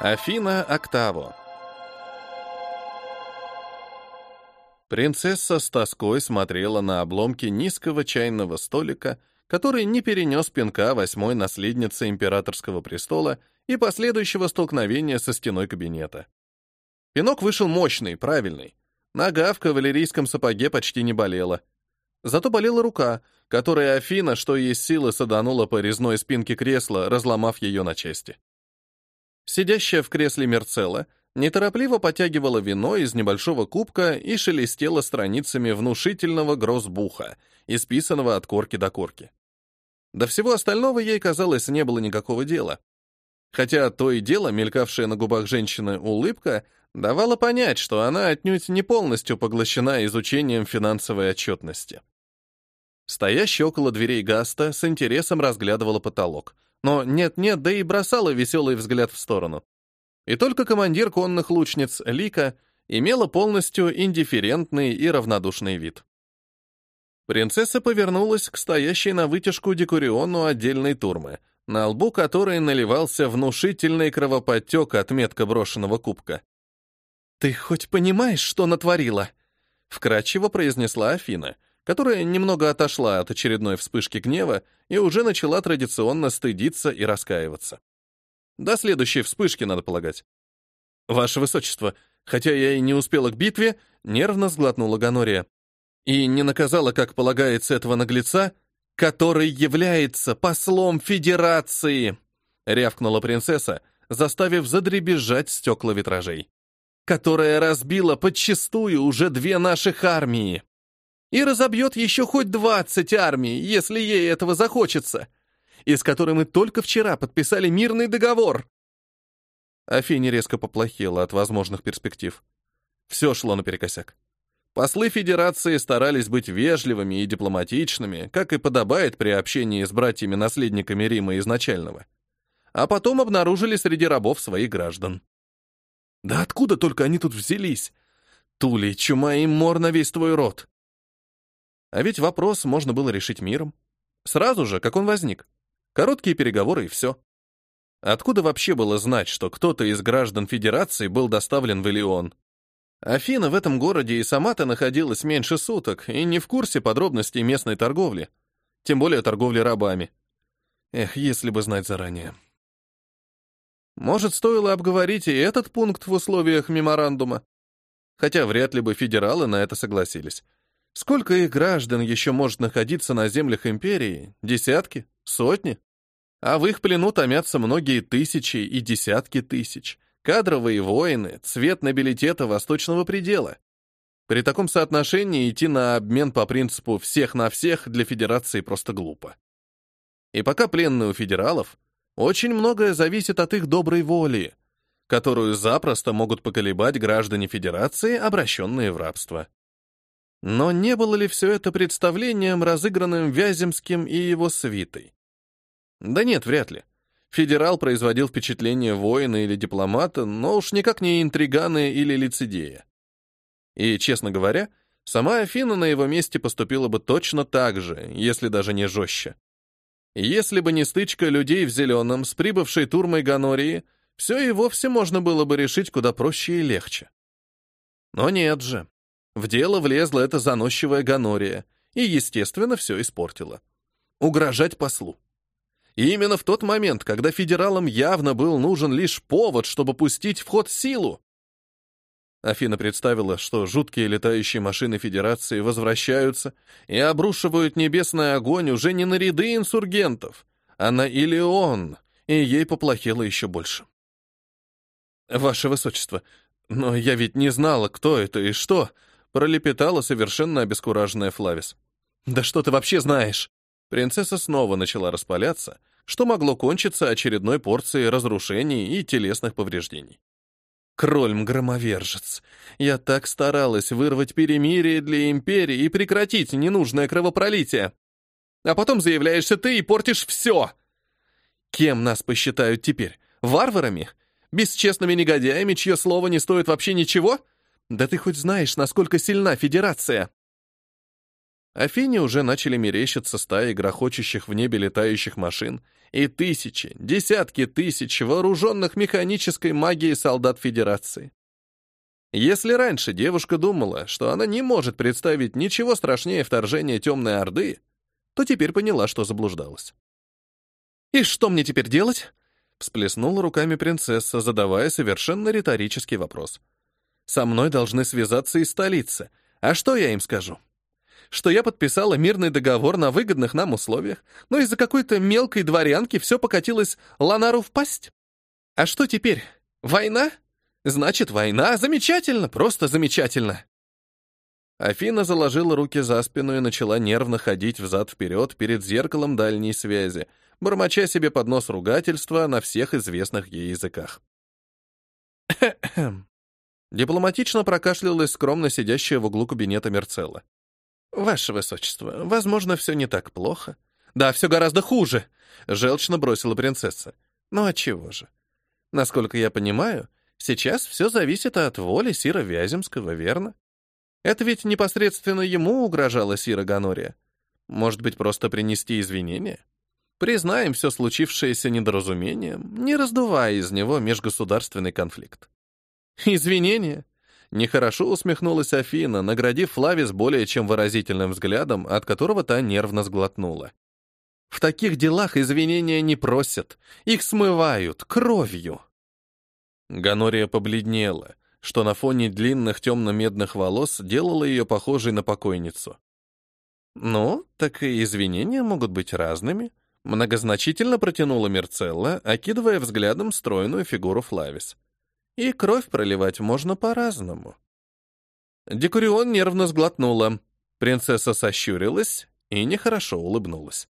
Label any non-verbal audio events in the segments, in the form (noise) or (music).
Афина Октаво Принцесса с тоской смотрела на обломки низкого чайного столика, который не перенес пинка восьмой наследницы императорского престола и последующего столкновения со стеной кабинета. Пинок вышел мощный, правильный. Нога в кавалерийском сапоге почти не болела. Зато болела рука, которая Афина, что есть силы, саданула по резной спинке кресла, разломав ее на части. Сидящая в кресле Мерцелла неторопливо потягивала вино из небольшого кубка и шелестела страницами внушительного гроссбуха, исписанного от корки до корки. До всего остального ей, казалось, не было никакого дела. Хотя то и дело, мелькавшая на губах женщины улыбка, давала понять, что она отнюдь не полностью поглощена изучением финансовой отчетности. Стоящая около дверей Гаста с интересом разглядывала потолок, но нет-нет, да и бросала веселый взгляд в сторону. И только командир конных лучниц Лика имела полностью индифферентный и равнодушный вид. Принцесса повернулась к стоящей на вытяжку декуриону отдельной турмы, на лбу которой наливался внушительный кровоподтек от метка брошенного кубка. «Ты хоть понимаешь, что натворила?» — вкратчиво произнесла Афина, которая немного отошла от очередной вспышки гнева и уже начала традиционно стыдиться и раскаиваться. До следующей вспышки, надо полагать. «Ваше Высочество, хотя я и не успела к битве, нервно сглотнула Ганория. И не наказала, как полагается, этого наглеца, который является послом Федерации!» — рявкнула принцесса, заставив задребезжать стекла витражей. «Которая разбила подчистую уже две наших армии. И разобьет еще хоть двадцать армий, если ей этого захочется и с которой мы только вчера подписали мирный договор. Афине резко поплохело от возможных перспектив. Все шло наперекосяк. Послы Федерации старались быть вежливыми и дипломатичными, как и подобает при общении с братьями-наследниками Рима изначального. А потом обнаружили среди рабов своих граждан. Да откуда только они тут взялись? Тули, чума и мор на весь твой род. А ведь вопрос можно было решить миром. Сразу же, как он возник. Короткие переговоры и все. Откуда вообще было знать, что кто-то из граждан Федерации был доставлен в Элеон? Афина в этом городе и сама-то находилась меньше суток и не в курсе подробностей местной торговли, тем более торговли рабами. Эх, если бы знать заранее. Может, стоило обговорить и этот пункт в условиях меморандума? Хотя вряд ли бы федералы на это согласились. Сколько их граждан еще может находиться на землях империи? Десятки? Сотни? А в их плену томятся многие тысячи и десятки тысяч. Кадровые воины, цвет нобилитета восточного предела. При таком соотношении идти на обмен по принципу «всех на всех» для Федерации просто глупо. И пока пленные у федералов, очень многое зависит от их доброй воли, которую запросто могут поколебать граждане Федерации, обращенные в рабство. Но не было ли все это представлением, разыгранным Вяземским и его свитой? Да нет, вряд ли. Федерал производил впечатление воина или дипломата, но уж никак не интригана или лицедея. И, честно говоря, сама Афина на его месте поступила бы точно так же, если даже не жестче. Если бы не стычка людей в зеленом с прибывшей турмой Ганории, все и вовсе можно было бы решить куда проще и легче. Но нет же. В дело влезла эта заносчивая Ганория, и, естественно, все испортила. Угрожать послу. И именно в тот момент, когда федералам явно был нужен лишь повод, чтобы пустить в ход силу. Афина представила, что жуткие летающие машины Федерации возвращаются и обрушивают небесный огонь уже не на ряды инсургентов, а на Илеон, и ей поплохело еще больше. «Ваше Высочество, но я ведь не знала, кто это и что», пролепетала совершенно обескураженная Флавис. «Да что ты вообще знаешь?» Принцесса снова начала распаляться, что могло кончиться очередной порцией разрушений и телесных повреждений. Крольм-громовержец, я так старалась вырвать перемирие для Империи и прекратить ненужное кровопролитие. А потом заявляешься ты и портишь все. Кем нас посчитают теперь? Варварами? Бесчестными негодяями, чье слово не стоит вообще ничего? Да ты хоть знаешь, насколько сильна Федерация? Афине уже начали мерещиться стаи грохочущих в небе летающих машин, и тысячи, десятки тысяч вооруженных механической магией солдат Федерации. Если раньше девушка думала, что она не может представить ничего страшнее вторжения Темной Орды, то теперь поняла, что заблуждалась. «И что мне теперь делать?» — всплеснула руками принцесса, задавая совершенно риторический вопрос. «Со мной должны связаться из столицы. А что я им скажу?» что я подписала мирный договор на выгодных нам условиях, но из-за какой-то мелкой дворянки все покатилось Ланару в пасть. А что теперь? Война? Значит, война. Замечательно, просто замечательно. Афина заложила руки за спину и начала нервно ходить взад-вперед перед зеркалом дальней связи, бормоча себе под нос ругательства на всех известных ей языках. (clears throat) Дипломатично прокашлялась скромно сидящая в углу кабинета Мерцелла. «Ваше высочество, возможно, все не так плохо». «Да, все гораздо хуже», — желчно бросила принцесса. «Ну а чего же? Насколько я понимаю, сейчас все зависит от воли Сира Вяземского, верно? Это ведь непосредственно ему угрожала Сира Ганория. Может быть, просто принести извинения? Признаем все случившееся недоразумением, не раздувая из него межгосударственный конфликт. Извинения? Нехорошо усмехнулась Афина, наградив Флавис более чем выразительным взглядом, от которого та нервно сглотнула. В таких делах извинения не просят, их смывают кровью. Ганория побледнела, что на фоне длинных темно-медных волос делало ее похожей на покойницу. «Ну, так и извинения могут быть разными», — многозначительно протянула Мерцелла, окидывая взглядом стройную фигуру Флавис. И кровь проливать можно по-разному. Декурион нервно сглотнула. Принцесса сощурилась и нехорошо улыбнулась.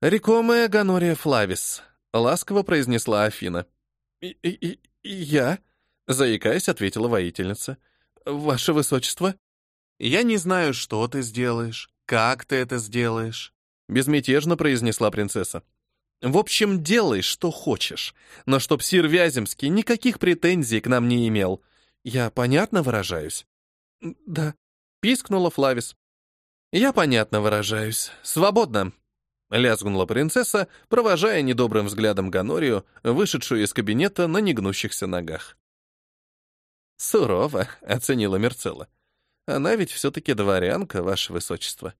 «Рекомая Ганория Флавис», — ласково произнесла Афина. «И, и, и я?» — заикаясь, ответила воительница. «Ваше высочество?» «Я не знаю, что ты сделаешь, как ты это сделаешь», — безмятежно произнесла принцесса. В общем, делай, что хочешь, но чтоб сир Вяземский никаких претензий к нам не имел. Я понятно выражаюсь? Да, пискнула Флавис. Я понятно выражаюсь. Свободно. Лязгнула принцесса, провожая недобрым взглядом Ганорию, вышедшую из кабинета на негнущихся ногах. «Сурово», (laughs) — оценила Мерцелла. «Она ведь все-таки дворянка, ваше высочество».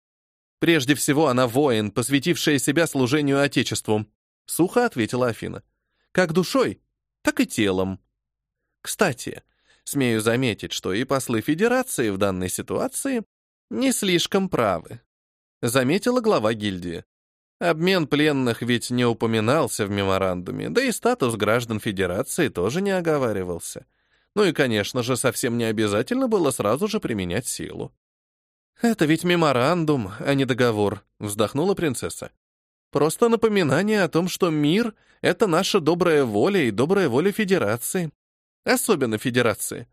Прежде всего, она воин, посвятившая себя служению Отечеству, сухо ответила Афина. Как душой, так и телом. Кстати, смею заметить, что и послы Федерации в данной ситуации не слишком правы. Заметила глава гильдии. Обмен пленных ведь не упоминался в меморандуме, да и статус граждан Федерации тоже не оговаривался. Ну и, конечно же, совсем не обязательно было сразу же применять силу. «Это ведь меморандум, а не договор», — вздохнула принцесса. «Просто напоминание о том, что мир — это наша добрая воля и добрая воля Федерации. Особенно Федерации.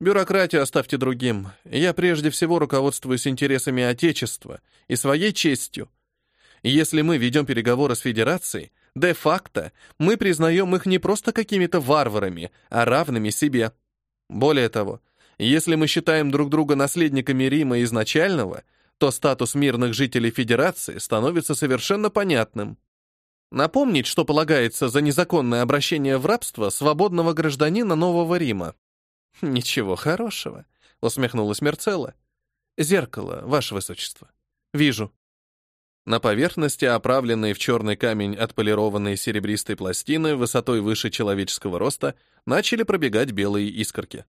Бюрократию оставьте другим. Я прежде всего руководствуюсь интересами Отечества и своей честью. Если мы ведем переговоры с Федерацией, де-факто мы признаем их не просто какими-то варварами, а равными себе. Более того, если мы считаем друг друга наследниками Рима изначального, то статус мирных жителей Федерации становится совершенно понятным. Напомнить, что полагается за незаконное обращение в рабство свободного гражданина Нового Рима. «Ничего хорошего», — усмехнулась Мерцелла. «Зеркало, ваше высочество. Вижу». На поверхности, оправленной в черный камень отполированной серебристой пластины высотой выше человеческого роста, начали пробегать белые искорки.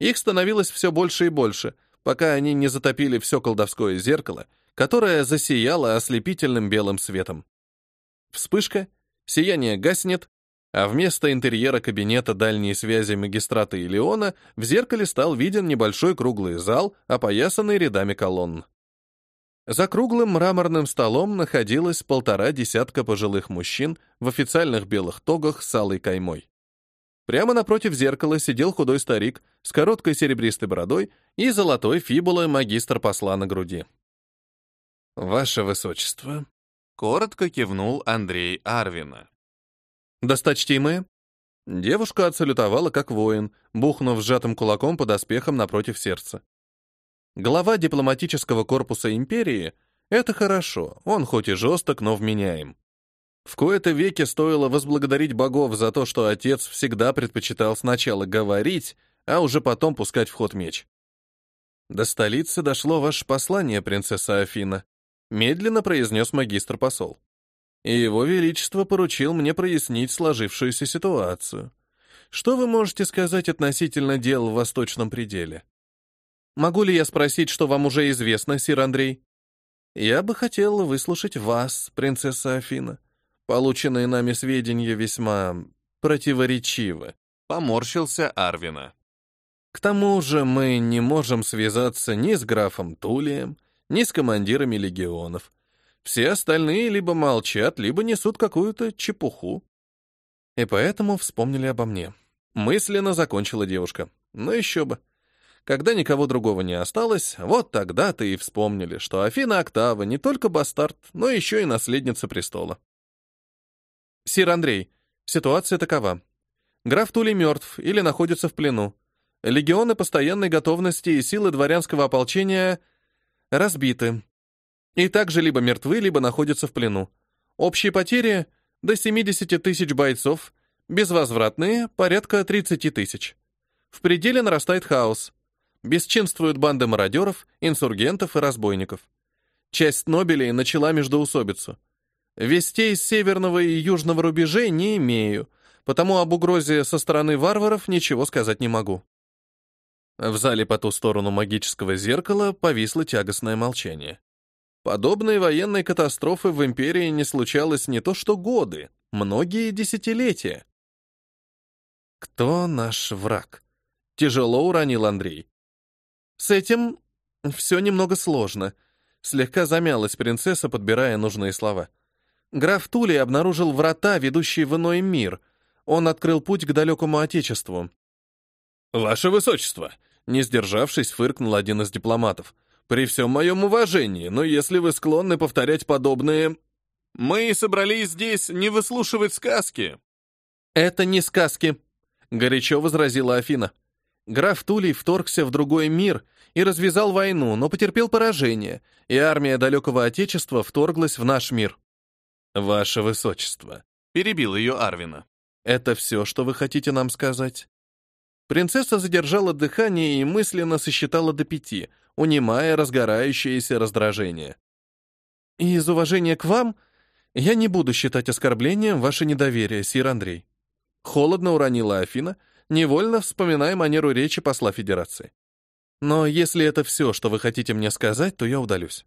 Их становилось все больше и больше, пока они не затопили все колдовское зеркало, которое засияло ослепительным белым светом. Вспышка, сияние гаснет, а вместо интерьера кабинета дальней связи магистрата и в зеркале стал виден небольшой круглый зал, опоясанный рядами колонн. За круглым мраморным столом находилось полтора десятка пожилых мужчин в официальных белых тогах с алой каймой. Прямо напротив зеркала сидел худой старик с короткой серебристой бородой и золотой фибулой магистр посла на груди. «Ваше высочество», — коротко кивнул Андрей Арвина. «Досточтимые?» Девушка отсалютовала как воин, бухнув сжатым кулаком под оспехом напротив сердца. Глава дипломатического корпуса империи — это хорошо, он хоть и жесток, но вменяем. В кои-то веки стоило возблагодарить богов за то, что отец всегда предпочитал сначала говорить, а уже потом пускать в ход меч. «До столицы дошло ваше послание, принцесса Афина», медленно произнес магистр-посол. «И его величество поручил мне прояснить сложившуюся ситуацию. Что вы можете сказать относительно дел в Восточном пределе?» «Могу ли я спросить, что вам уже известно, сир Андрей?» «Я бы хотела выслушать вас, принцесса Афина. Полученные нами сведения весьма противоречивы», — поморщился Арвина. К тому же мы не можем связаться ни с графом Тулием, ни с командирами легионов. Все остальные либо молчат, либо несут какую-то чепуху. И поэтому вспомнили обо мне. Мысленно закончила девушка. Ну еще бы. Когда никого другого не осталось, вот тогда-то и вспомнили, что Афина Октава не только бастард, но еще и наследница престола. Сир Андрей, ситуация такова. Граф Тули мертв или находится в плену. Легионы постоянной готовности и силы дворянского ополчения разбиты. И также либо мертвы, либо находятся в плену. Общие потери — до 70 тысяч бойцов, безвозвратные — порядка 30 тысяч. В пределе нарастает хаос. Бесчинствуют банды мародеров, инсургентов и разбойников. Часть Нобелей начала междоусобицу. Вестей с северного и южного рубежей не имею, потому об угрозе со стороны варваров ничего сказать не могу. В зале по ту сторону магического зеркала повисло тягостное молчание. Подобной военной катастрофы в империи не случалось не то что годы, многие десятилетия. «Кто наш враг?» — тяжело уронил Андрей. «С этим все немного сложно», — слегка замялась принцесса, подбирая нужные слова. Граф Тули обнаружил врата, ведущие в иной мир. Он открыл путь к далекому отечеству. «Ваше высочество!» Не сдержавшись, фыркнул один из дипломатов. «При всем моем уважении, но если вы склонны повторять подобные...» «Мы собрались здесь не выслушивать сказки». «Это не сказки», — горячо возразила Афина. Граф Тулей вторгся в другой мир и развязал войну, но потерпел поражение, и армия далекого Отечества вторглась в наш мир. «Ваше Высочество», — перебил ее Арвина. «Это все, что вы хотите нам сказать?» Принцесса задержала дыхание и мысленно сосчитала до пяти, унимая разгорающееся раздражение. «И из уважения к вам я не буду считать оскорблением ваше недоверие, сир Андрей». Холодно уронила Афина, невольно вспоминая манеру речи посла Федерации. «Но если это все, что вы хотите мне сказать, то я удалюсь.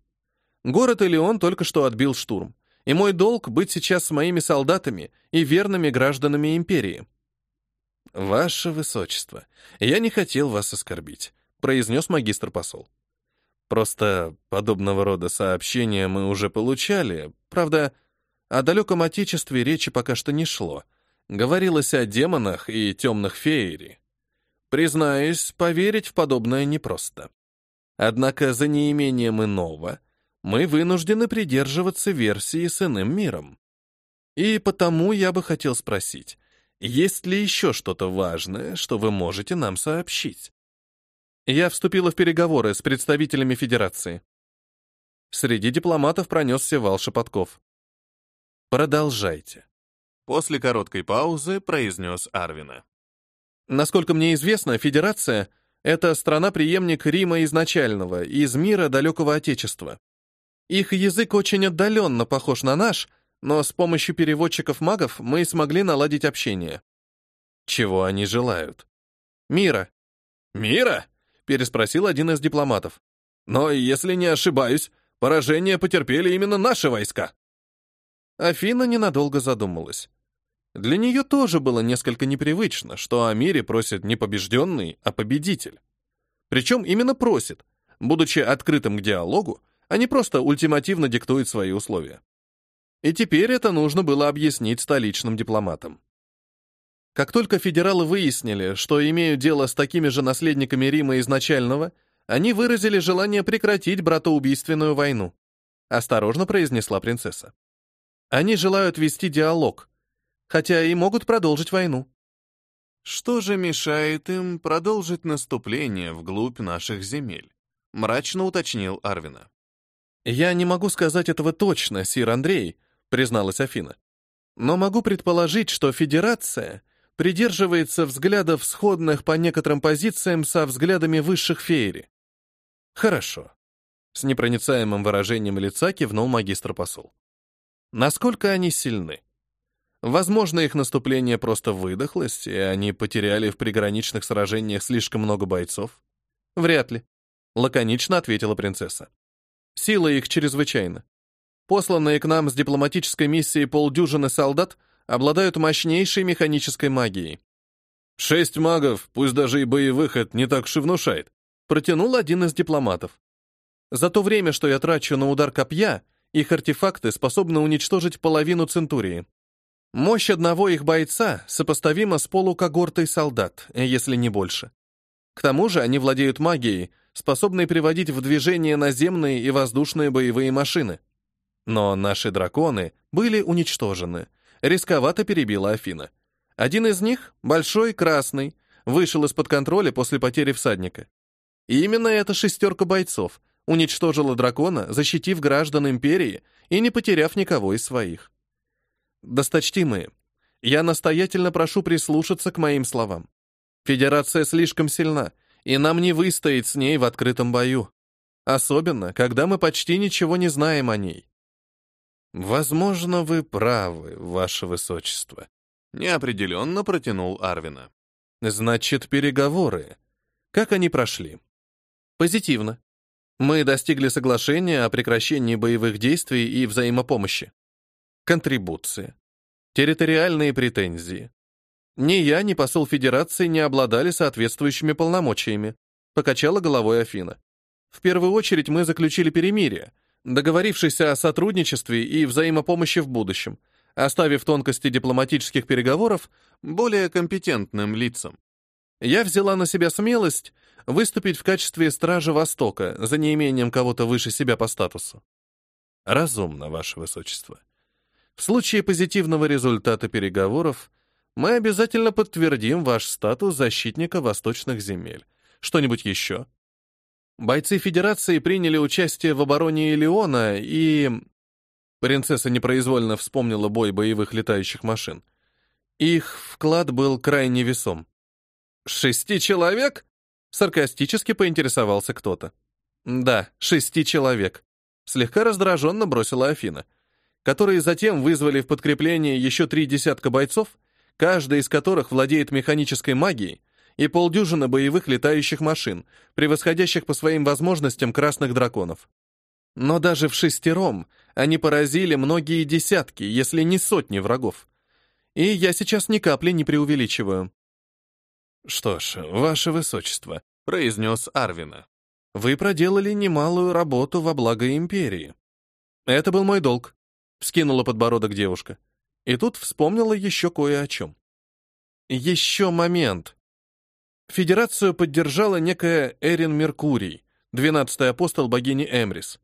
Город Элеон только что отбил штурм, и мой долг — быть сейчас с моими солдатами и верными гражданами империи». «Ваше высочество, я не хотел вас оскорбить», — произнес магистр-посол. «Просто подобного рода сообщения мы уже получали. Правда, о далеком отечестве речи пока что не шло. Говорилось о демонах и темных феери. Признаюсь, поверить в подобное непросто. Однако за неимением иного мы вынуждены придерживаться версии с иным миром. И потому я бы хотел спросить, есть ли еще что-то важное, что вы можете нам сообщить? Я вступила в переговоры с представителями Федерации. Среди дипломатов пронесся вал шепотков. Продолжайте. После короткой паузы произнес Арвина. Насколько мне известно, Федерация — это страна-преемник Рима изначального, из мира далекого Отечества. Их язык очень отдаленно похож на наш — но с помощью переводчиков-магов мы смогли наладить общение. Чего они желают? Мира. Мира? Переспросил один из дипломатов. Но, если не ошибаюсь, поражение потерпели именно наши войска. Афина ненадолго задумалась. Для нее тоже было несколько непривычно, что о мире просит не побежденный, а победитель. Причем именно просит, будучи открытым к диалогу, не просто ультимативно диктует свои условия. И теперь это нужно было объяснить столичным дипломатам. Как только федералы выяснили, что имеют дело с такими же наследниками Рима изначального, они выразили желание прекратить братоубийственную войну. Осторожно произнесла принцесса. Они желают вести диалог, хотя и могут продолжить войну. Что же мешает им продолжить наступление вглубь наших земель? Мрачно уточнил Арвина. Я не могу сказать этого точно, сир Андрей, призналась Афина. Но могу предположить, что Федерация придерживается взглядов, сходных по некоторым позициям со взглядами высших феери. Хорошо. С непроницаемым выражением лица кивнул магистр-посол. Насколько они сильны? Возможно, их наступление просто выдохлось, и они потеряли в приграничных сражениях слишком много бойцов? Вряд ли. Лаконично ответила принцесса. Сила их чрезвычайна. Посланные к нам с дипломатической миссией полдюжины солдат обладают мощнейшей механической магией. «Шесть магов, пусть даже и боевых, это не так уж и внушает», протянул один из дипломатов. За то время, что я трачу на удар копья, их артефакты способны уничтожить половину Центурии. Мощь одного их бойца сопоставима с полукогортой солдат, если не больше. К тому же они владеют магией, способной приводить в движение наземные и воздушные боевые машины. Но наши драконы были уничтожены. Рисковато перебила Афина. Один из них, большой, красный, вышел из-под контроля после потери всадника. И именно эта шестерка бойцов уничтожила дракона, защитив граждан империи и не потеряв никого из своих. Досточтимые, я настоятельно прошу прислушаться к моим словам. Федерация слишком сильна, и нам не выстоять с ней в открытом бою. Особенно, когда мы почти ничего не знаем о ней. Возможно, вы правы, ваше высочество. Неопределенно протянул Арвина. Значит, переговоры. Как они прошли? Позитивно. Мы достигли соглашения о прекращении боевых действий и взаимопомощи. Контрибуции. Территориальные претензии. Ни я, ни посол Федерации не обладали соответствующими полномочиями, покачала головой Афина. В первую очередь мы заключили перемирие, договорившись о сотрудничестве и взаимопомощи в будущем, оставив тонкости дипломатических переговоров более компетентным лицам. Я взяла на себя смелость выступить в качестве стража Востока за неимением кого-то выше себя по статусу. Разумно, Ваше Высочество. В случае позитивного результата переговоров мы обязательно подтвердим ваш статус защитника восточных земель. Что-нибудь еще? Бойцы Федерации приняли участие в обороне Элеона и... Принцесса непроизвольно вспомнила бой боевых летающих машин. Их вклад был крайне весом. «Шести человек?» — саркастически поинтересовался кто-то. «Да, шести человек», — слегка раздраженно бросила Афина, которые затем вызвали в подкрепление еще три десятка бойцов каждая из которых владеет механической магией, и полдюжины боевых летающих машин, превосходящих по своим возможностям красных драконов. Но даже в шестером они поразили многие десятки, если не сотни врагов. И я сейчас ни капли не преувеличиваю. «Что ж, ваше высочество», — произнес Арвина, — «вы проделали немалую работу во благо империи». «Это был мой долг», — вскинула подбородок девушка. И тут вспомнила еще кое о чем. Еще момент. Федерацию поддержала некая Эрин Меркурий, двенадцатый апостол богини Эмрис.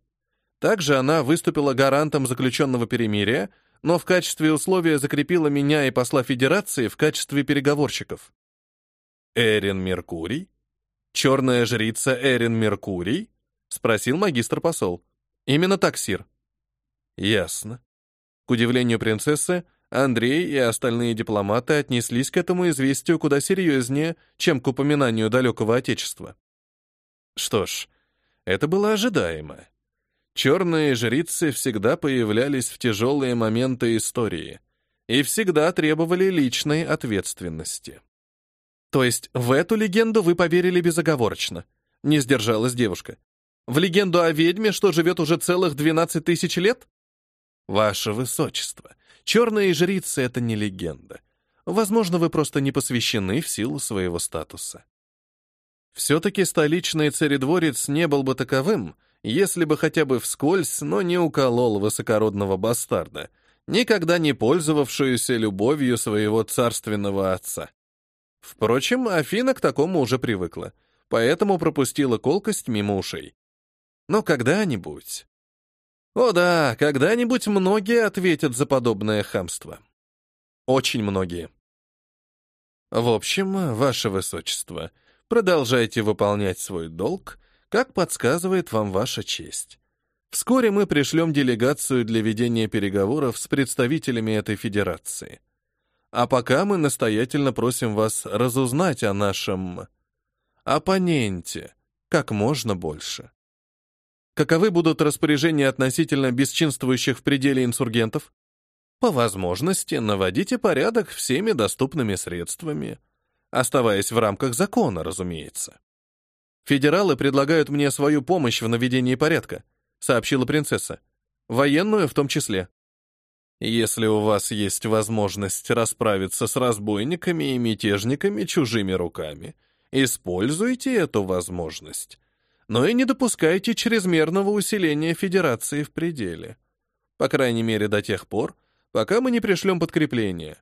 Также она выступила гарантом заключенного перемирия, но в качестве условия закрепила меня и посла Федерации в качестве переговорщиков. Эрин Меркурий? Черная жрица Эрин Меркурий? Спросил магистр-посол. Именно так, Сир. Ясно. К удивлению принцессы, Андрей и остальные дипломаты отнеслись к этому известию куда серьезнее, чем к упоминанию далекого отечества. Что ж, это было ожидаемо. Черные жрицы всегда появлялись в тяжелые моменты истории и всегда требовали личной ответственности. То есть в эту легенду вы поверили безоговорочно? Не сдержалась девушка. В легенду о ведьме, что живет уже целых 12 тысяч лет? Ваше Высочество, черные жрицы — это не легенда. Возможно, вы просто не посвящены в силу своего статуса. Все-таки столичный царедворец не был бы таковым, если бы хотя бы вскользь, но не уколол высокородного бастарда, никогда не пользовавшуюся любовью своего царственного отца. Впрочем, Афина к такому уже привыкла, поэтому пропустила колкость мимо ушей. Но когда-нибудь... О да, когда-нибудь многие ответят за подобное хамство. Очень многие. В общем, ваше высочество, продолжайте выполнять свой долг, как подсказывает вам ваша честь. Вскоре мы пришлем делегацию для ведения переговоров с представителями этой федерации. А пока мы настоятельно просим вас разузнать о нашем оппоненте как можно больше. Каковы будут распоряжения относительно бесчинствующих в пределе инсургентов? По возможности наводите порядок всеми доступными средствами, оставаясь в рамках закона, разумеется. Федералы предлагают мне свою помощь в наведении порядка, сообщила принцесса. Военную в том числе. Если у вас есть возможность расправиться с разбойниками и мятежниками чужими руками, используйте эту возможность. Но и не допускайте чрезмерного усиления Федерации в пределе. По крайней мере, до тех пор, пока мы не пришлем подкрепление.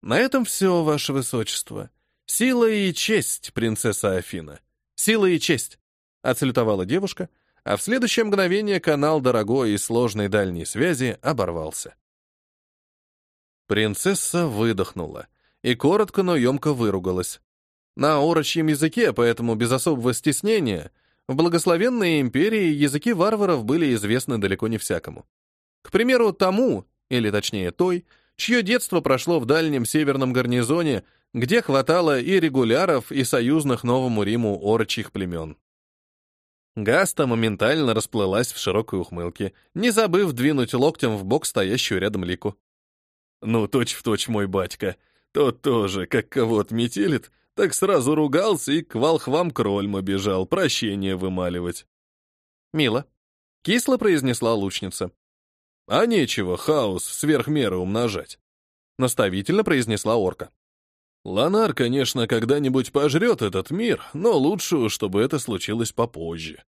На этом все, ваше высочество. Сила и честь, принцесса Афина. Сила и честь, отсалютовала девушка, а в следующее мгновение канал дорогой и сложной дальней связи оборвался. Принцесса выдохнула и коротко, но емко выругалась. На орочьем языке, поэтому без особого стеснения, в благословенной империи языки варваров были известны далеко не всякому. К примеру, тому, или точнее той, чье детство прошло в дальнем северном гарнизоне, где хватало и регуляров, и союзных Новому Риму орчих племен. Гаста моментально расплылась в широкой ухмылке, не забыв двинуть локтем в бок стоящую рядом лику. «Ну, точь-в-точь мой батька. Тот тоже, как кого отметелит, так сразу ругался и к волхвам Крольма бежал прощение вымаливать». «Мило», — кисло произнесла лучница. «А нечего хаос сверх меры умножать», — наставительно произнесла орка. «Ланар, конечно, когда-нибудь пожрет этот мир, но лучше, чтобы это случилось попозже.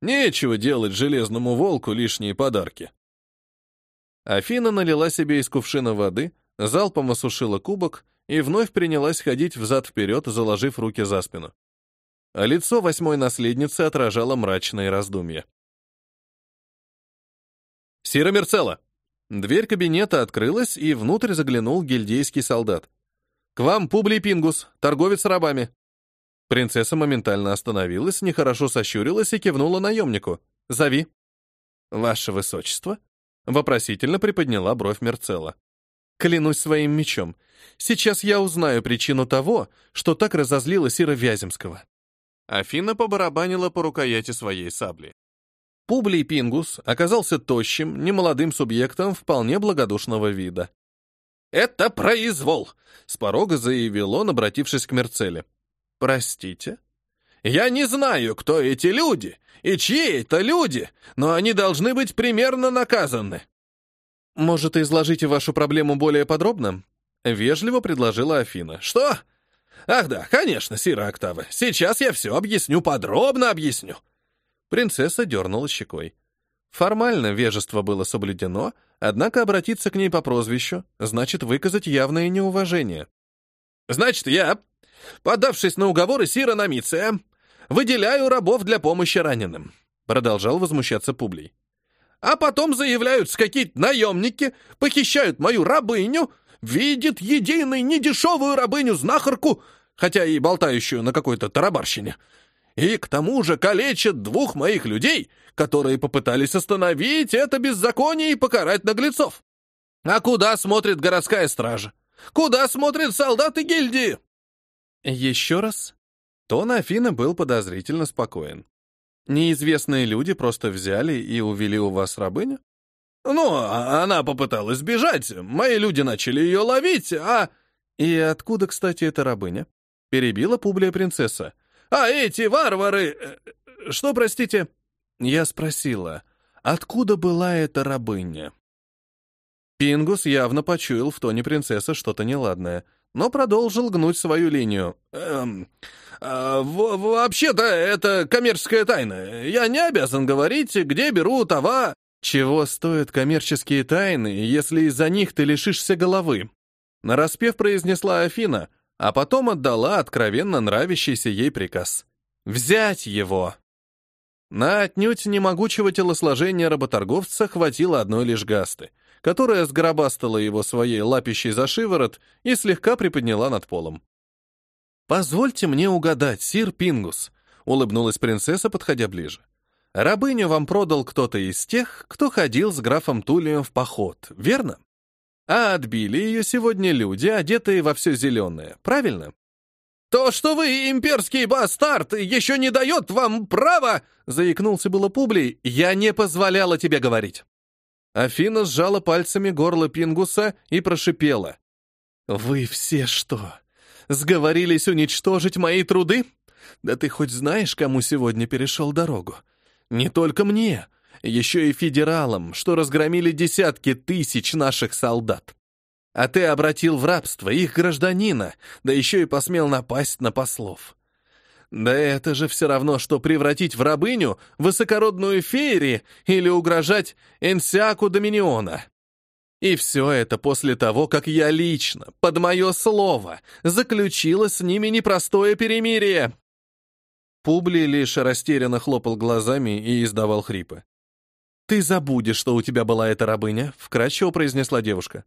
Нечего делать железному волку лишние подарки». Афина налила себе из кувшина воды, залпом осушила кубок и вновь принялась ходить взад-вперед, заложив руки за спину. А лицо восьмой наследницы отражало мрачные раздумья. «Сира Мерцелла!» Дверь кабинета открылась, и внутрь заглянул гильдейский солдат. «К вам Публий Пингус, торговец рабами». Принцесса моментально остановилась, нехорошо сощурилась и кивнула наемнику. «Зови». «Ваше высочество?» Вопросительно приподняла бровь Мерцелла. «Клянусь своим мечом. Сейчас я узнаю причину того, что так разозлила Сира Вяземского». Афина побарабанила по рукояти своей сабли. Публий Пингус оказался тощим, немолодым субъектом вполне благодушного вида. «Это произвол!» — с порога заявил он, обратившись к Мерцеле. «Простите?» «Я не знаю, кто эти люди и чьи это люди, но они должны быть примерно наказаны». «Может, изложите вашу проблему более подробно?» — вежливо предложила Афина. «Что? Ах да, конечно, Сира Октава. Сейчас я все объясню, подробно объясню». Принцесса дернула щекой. Формально вежество было соблюдено, однако обратиться к ней по прозвищу значит выказать явное неуважение. «Значит, я, подавшись на уговоры Сира Намиция, выделяю рабов для помощи раненым», продолжал возмущаться Публий. «А потом заявляются какие-то наемники, похищают мою рабыню, видит единый недешевую рабыню-знахарку, хотя и болтающую на какой-то тарабарщине, и к тому же калечат двух моих людей, которые попытались остановить это беззаконие и покарать наглецов. А куда смотрит городская стража? Куда смотрят солдаты гильдии? Еще раз. Тон Афина был подозрительно спокоен. Неизвестные люди просто взяли и увели у вас рабыню? Ну, а она попыталась сбежать, мои люди начали ее ловить, а... И откуда, кстати, эта рабыня? Перебила Публия принцесса. А эти варвары... Э, что, простите? Я спросила, откуда была эта рабыня? Пингус явно почуял в тоне принцессы что-то неладное, но продолжил гнуть свою линию. «Эм, э, «Вообще-то это коммерческая тайна. Я не обязан говорить, где беру товар...» «Чего стоят коммерческие тайны, если из-за них ты лишишься головы?» Нараспев произнесла Афина — а потом отдала откровенно нравящийся ей приказ. «Взять его!» На отнюдь немогучего телосложения работорговца хватило одной лишь гасты, которая сгробастала его своей лапищей за шиворот и слегка приподняла над полом. «Позвольте мне угадать, сир Пингус», — улыбнулась принцесса, подходя ближе. Рабыню вам продал кто-то из тех, кто ходил с графом Тулием в поход, верно? А отбили ее сегодня люди, одетые во все зеленое, правильно? «То, что вы имперский бастард, еще не дает вам права!» Заикнулся было Публий. «Я не позволяла тебе говорить!» Афина сжала пальцами горло Пингуса и прошипела. «Вы все что, сговорились уничтожить мои труды? Да ты хоть знаешь, кому сегодня перешел дорогу? Не только мне, еще и федералам, что разгромили десятки тысяч наших солдат. А ты обратил в рабство их гражданина, да еще и посмел напасть на послов. Да это же все равно, что превратить в рабыню высокородную феери или угрожать Энсиаку Доминиона. И все это после того, как я лично, под мое слово, заключила с ними непростое перемирие. Публи лишь растерянно хлопал глазами и издавал хрипы. «Ты забудешь, что у тебя была эта рабыня», — вкратчиво произнесла девушка.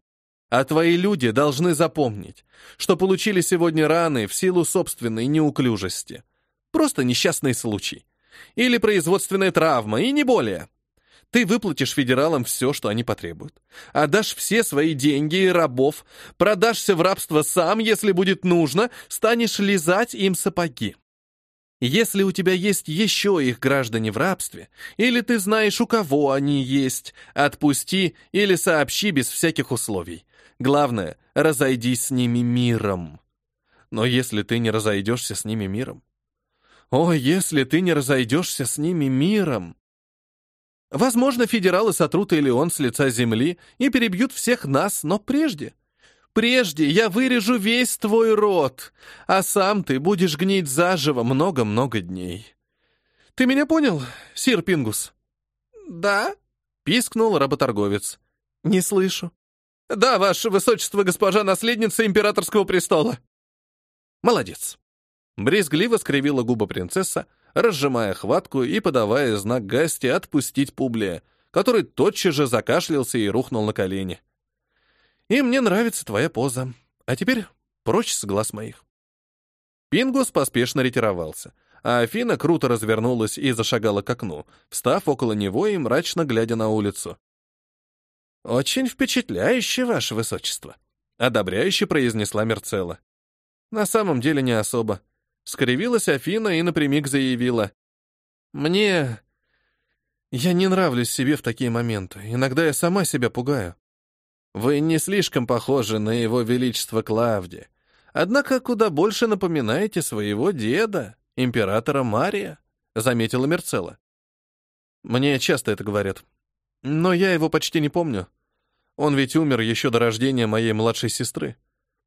А твои люди должны запомнить, что получили сегодня раны в силу собственной неуклюжести. Просто несчастный случай. Или производственная травма, и не более. Ты выплатишь федералам все, что они потребуют. Отдашь все свои деньги и рабов, продашься в рабство сам, если будет нужно, станешь лизать им сапоги. Если у тебя есть еще их граждане в рабстве, или ты знаешь, у кого они есть, отпусти или сообщи без всяких условий. Главное, разойдись с ними миром. Но если ты не разойдешься с ними миром... О, если ты не разойдешься с ними миром... Возможно, федералы сотрут Элеон с лица земли и перебьют всех нас, но прежде... Прежде я вырежу весь твой рот, а сам ты будешь гнить заживо много-много дней. Ты меня понял, сир Пингус? Да, пискнул работорговец. Не слышу. «Да, ваше высочество, госпожа наследница императорского престола». «Молодец». Брезгливо скривила губы принцесса, разжимая хватку и подавая знак Гасти отпустить Публия, который тотчас же закашлялся и рухнул на колени. «И мне нравится твоя поза. А теперь прочь с глаз моих». Пингус поспешно ретировался, а Афина круто развернулась и зашагала к окну, встав около него и мрачно глядя на улицу. «Очень впечатляюще, ваше высочество», — одобряюще произнесла Мерцелла. «На самом деле не особо». Скривилась Афина и напрямик заявила. «Мне... Я не нравлюсь себе в такие моменты. Иногда я сама себя пугаю. Вы не слишком похожи на его величество Клавди, однако куда больше напоминаете своего деда, императора Мария», — заметила Мерцелла. «Мне часто это говорят. Но я его почти не помню. Он ведь умер еще до рождения моей младшей сестры.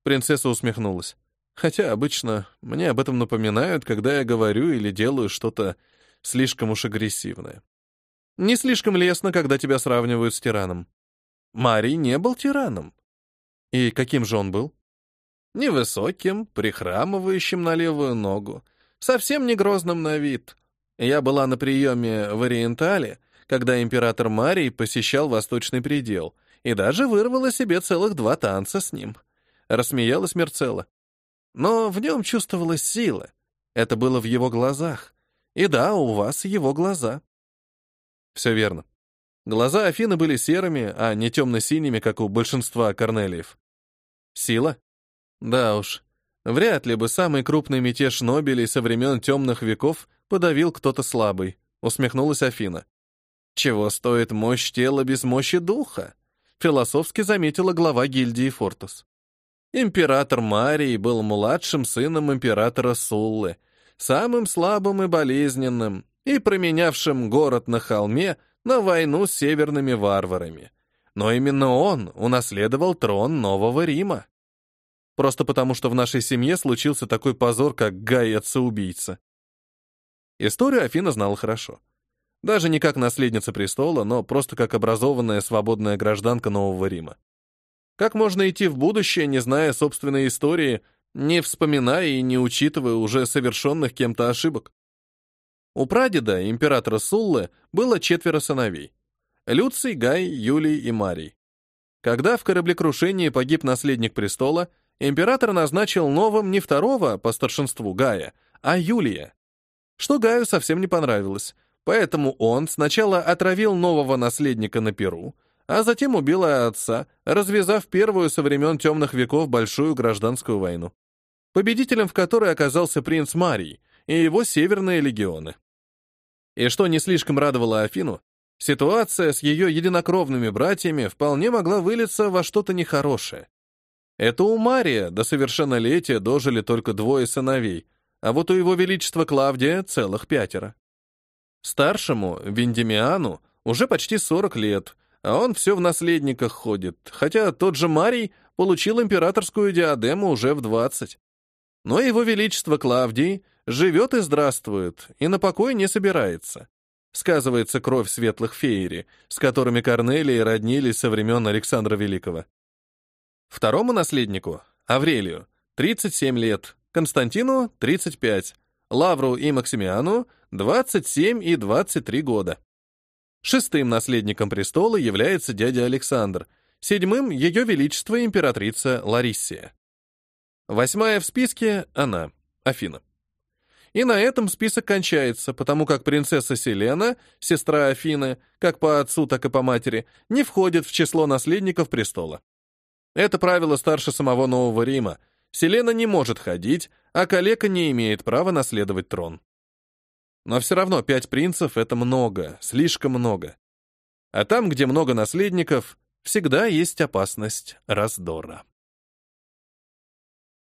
Принцесса усмехнулась. Хотя обычно мне об этом напоминают, когда я говорю или делаю что-то слишком уж агрессивное. Не слишком лестно, когда тебя сравнивают с тираном. Марий не был тираном. И каким же он был? Невысоким, прихрамывающим на левую ногу, совсем не грозным на вид. Я была на приеме в Ориентале, когда император Марий посещал Восточный предел — и даже вырвала себе целых два танца с ним. Рассмеялась Мерцелла. Но в нем чувствовалась сила. Это было в его глазах. И да, у вас его глаза. Все верно. Глаза Афины были серыми, а не темно-синими, как у большинства Корнелиев. Сила? Да уж. Вряд ли бы самый крупный мятеж Нобелей со времен темных веков подавил кто-то слабый, усмехнулась Афина. Чего стоит мощь тела без мощи духа? философски заметила глава гильдии Фортус. Император Марий был младшим сыном императора Суллы, самым слабым и болезненным, и променявшим город на холме на войну с северными варварами. Но именно он унаследовал трон Нового Рима. Просто потому, что в нашей семье случился такой позор, как Гай отца-убийца. Историю Афина знала хорошо. Даже не как наследница престола, но просто как образованная свободная гражданка Нового Рима. Как можно идти в будущее, не зная собственной истории, не вспоминая и не учитывая уже совершенных кем-то ошибок? У прадеда, императора Суллы, было четверо сыновей. Люций, Гай, Юлий и Марий. Когда в кораблекрушении погиб наследник престола, император назначил новым не второго по старшинству Гая, а Юлия. Что Гаю совсем не понравилось — поэтому он сначала отравил нового наследника на Перу, а затем убил отца, развязав первую со времен темных веков большую гражданскую войну, победителем в которой оказался принц Марий и его северные легионы. И что не слишком радовало Афину, ситуация с ее единокровными братьями вполне могла вылиться во что-то нехорошее. Это у Мария до совершеннолетия дожили только двое сыновей, а вот у его величества Клавдия целых пятеро. Старшему, Виндемиану, уже почти 40 лет, а он все в наследниках ходит, хотя тот же Марий получил императорскую диадему уже в 20. Но его величество Клавдий живет и здравствует, и на покой не собирается. Сказывается кровь светлых феери, с которыми Корнелии роднились со времен Александра Великого. Второму наследнику, Аврелию, 37 лет, Константину — 35, Лавру и Максимиану — 27 и 23 года. Шестым наследником престола является дядя Александр, седьмым — ее величество императрица Лариссия. Восьмая в списке — она, Афина. И на этом список кончается, потому как принцесса Селена, сестра Афины, как по отцу, так и по матери, не входит в число наследников престола. Это правило старше самого Нового Рима, Селена не может ходить, а калека не имеет права наследовать трон. Но все равно пять принцев — это много, слишком много. А там, где много наследников, всегда есть опасность раздора.